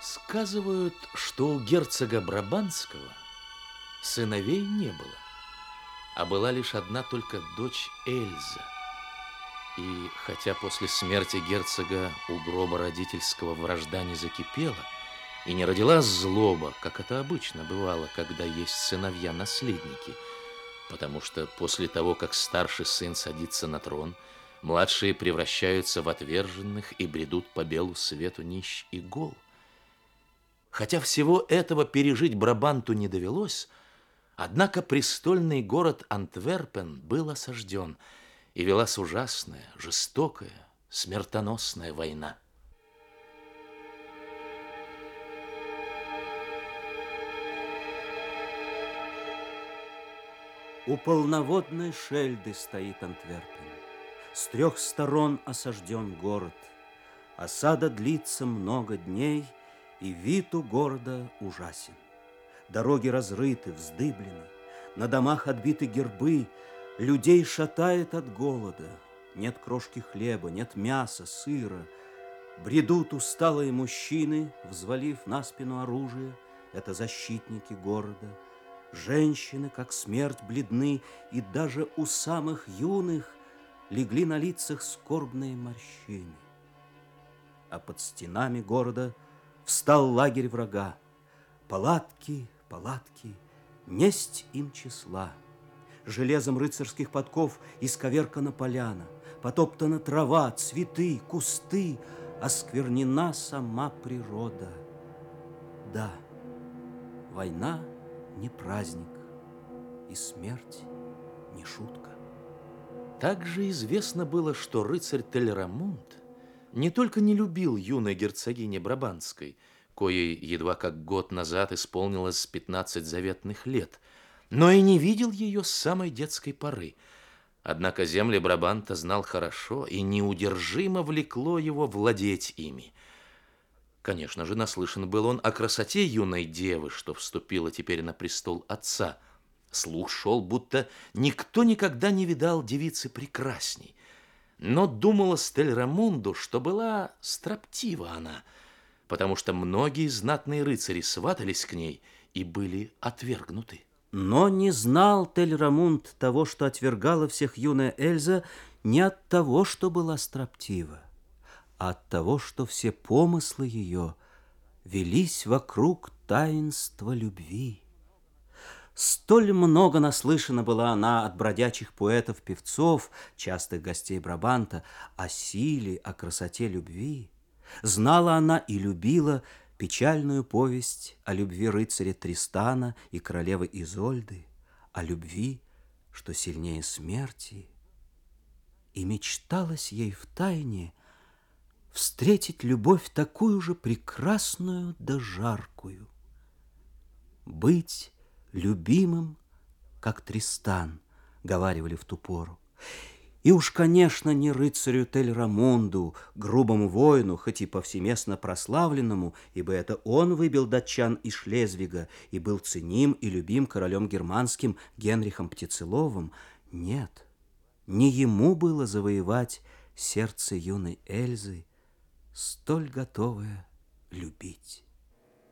Сказывают, что у герцога Брабанского сыновей не было, а была лишь одна только дочь Эльза. И хотя после смерти герцога у гроба родительского вражда не закипела и не родилась злоба, как это обычно бывало, когда есть сыновья-наследники, потому что после того, как старший сын садится на трон, младшие превращаются в отверженных и бредут по белу свету нищ и гол. Хотя всего этого пережить Брабанту не довелось, однако престольный город Антверпен был осажден, и велась ужасная, жестокая, смертоносная война. У полноводной Шельды стоит Антверпен. С трех сторон осажден город. Осада длится много дней – и вид у города ужасен. Дороги разрыты, вздыблены, на домах отбиты гербы, людей шатает от голода. Нет крошки хлеба, нет мяса, сыра. Бредут усталые мужчины, взвалив на спину оружие. Это защитники города. Женщины, как смерть, бледны, и даже у самых юных легли на лицах скорбные морщины. А под стенами города – Встал лагерь врага. Палатки, палатки, несть им числа. Железом рыцарских подков исковеркана поляна, Потоптана трава, цветы, кусты, Осквернена сама природа. Да, война не праздник, И смерть не шутка. Также известно было, что рыцарь Телерамунд не только не любил юной герцогини Брабанской, коей едва как год назад исполнилось 15 заветных лет, но и не видел ее с самой детской поры. Однако земли Брабанта знал хорошо, и неудержимо влекло его владеть ими. Конечно же, наслышан был он о красоте юной девы, что вступила теперь на престол отца. Слух шел, будто никто никогда не видал девицы прекрасней. Но думала Стель Рамунду, что была строптива она, потому что многие знатные рыцари сватались к ней и были отвергнуты. Но не знал Тель Рамунд того, что отвергала всех юная Эльза, не от того, что была строптива, а от того, что все помыслы ее велись вокруг таинства любви. Столь много наслышана была она от бродячих поэтов-певцов, частых гостей Брабанта, о силе, о красоте любви. Знала она и любила печальную повесть о любви рыцаря Тристана и королевы Изольды, о любви, что сильнее смерти. И мечталось ей в тайне встретить любовь такую же прекрасную да жаркую. Быть любимым, как Тристан, говаривали в ту пору. И уж, конечно, не рыцарю Тель-Рамунду, грубому воину, хоть и повсеместно прославленному, ибо это он выбил датчан из Шлезвига и был ценим и любим королем германским Генрихом Птицеловым. Нет, не ему было завоевать сердце юной Эльзы, столь готовое любить.